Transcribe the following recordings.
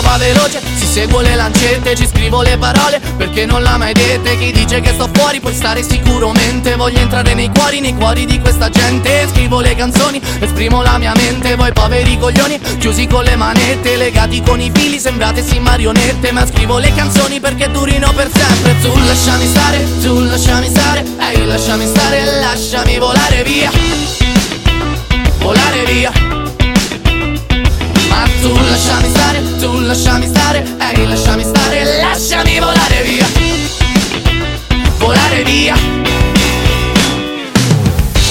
va veloce Si seguo le lancette, ci scrivo le parole Perché non l'ha mai dette. Chi dice che sto fuori puoi stare sicuramente Voglio entrare nei cuori, nei cuori di questa gente. Scrivo le canzoni, esprimo la mia mente Voi poveri coglioni, chiusi con le manette Legati con i fili, sembrate sì marionette Ma scrivo le canzoni perché durino per sempre. Tu lasciami stare, tu lasciami stare Ehi lasciami stare, lasciami volare via. Volare via lasciami stare Ehi lasciami stare, lasciami volare via. Volare via.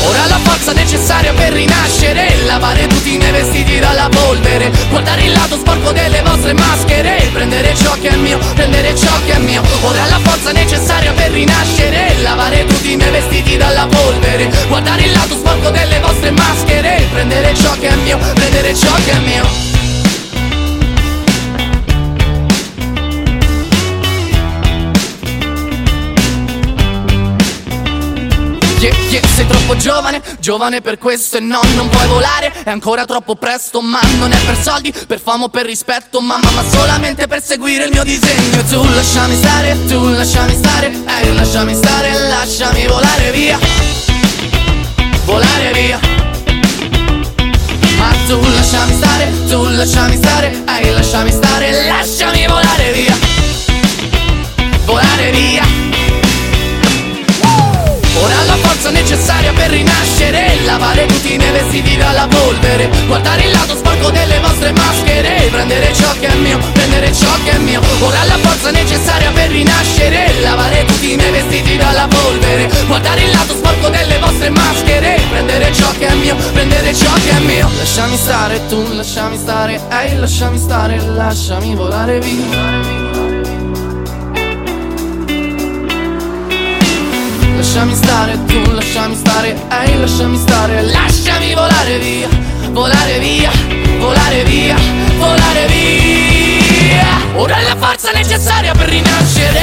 Ora la forza necessaria per rinascere Lavare tutti i miei vestiti dalla polvere Guardare il lato sporco delle vostre maschere Prendere ciò che è mio, prendere ciò che è mio. Ora la forza necessaria per rinascere Lavare tutti i miei vestiti dalla polvere Guardare il lato sporco delle vostre maschere Prendere ciò che è mio, prendere ciò che è mio Yeah, yeah, sei troppo giovane, giovane per questo e no, non puoi volare. È ancora troppo presto, ma non è per soldi, per fama per rispetto Mamma, ma solamente per seguire il mio disegno. Tu lasciami stare, tu lasciami stare, ehi lasciami stare, lasciami volare via. Volare via. Ma tu lasciami stare, tu lasciami stare, ehi lasciami stare, lasciami Volare forza necessaria per rinascere. Lavare miei vestiti dalla polvere. Guardare il lato sporco delle vostre maschere. Prendere ciò che è mio, prendere ciò che è mio. Ora la forza necessaria per rinascere. Lavare miei vestiti dalla polvere. Guardare il lato sporco delle vostre maschere. Prendere ciò che è mio, prendere ciò che è mio. Lasciami stare tu, lasciami stare. Ehi, lasciami stare, lasciami volare via lasciami stare, ehi lasciami stare Lasciami volare via, volare via, volare via, volare via. Ora è la forza necessaria per rinascere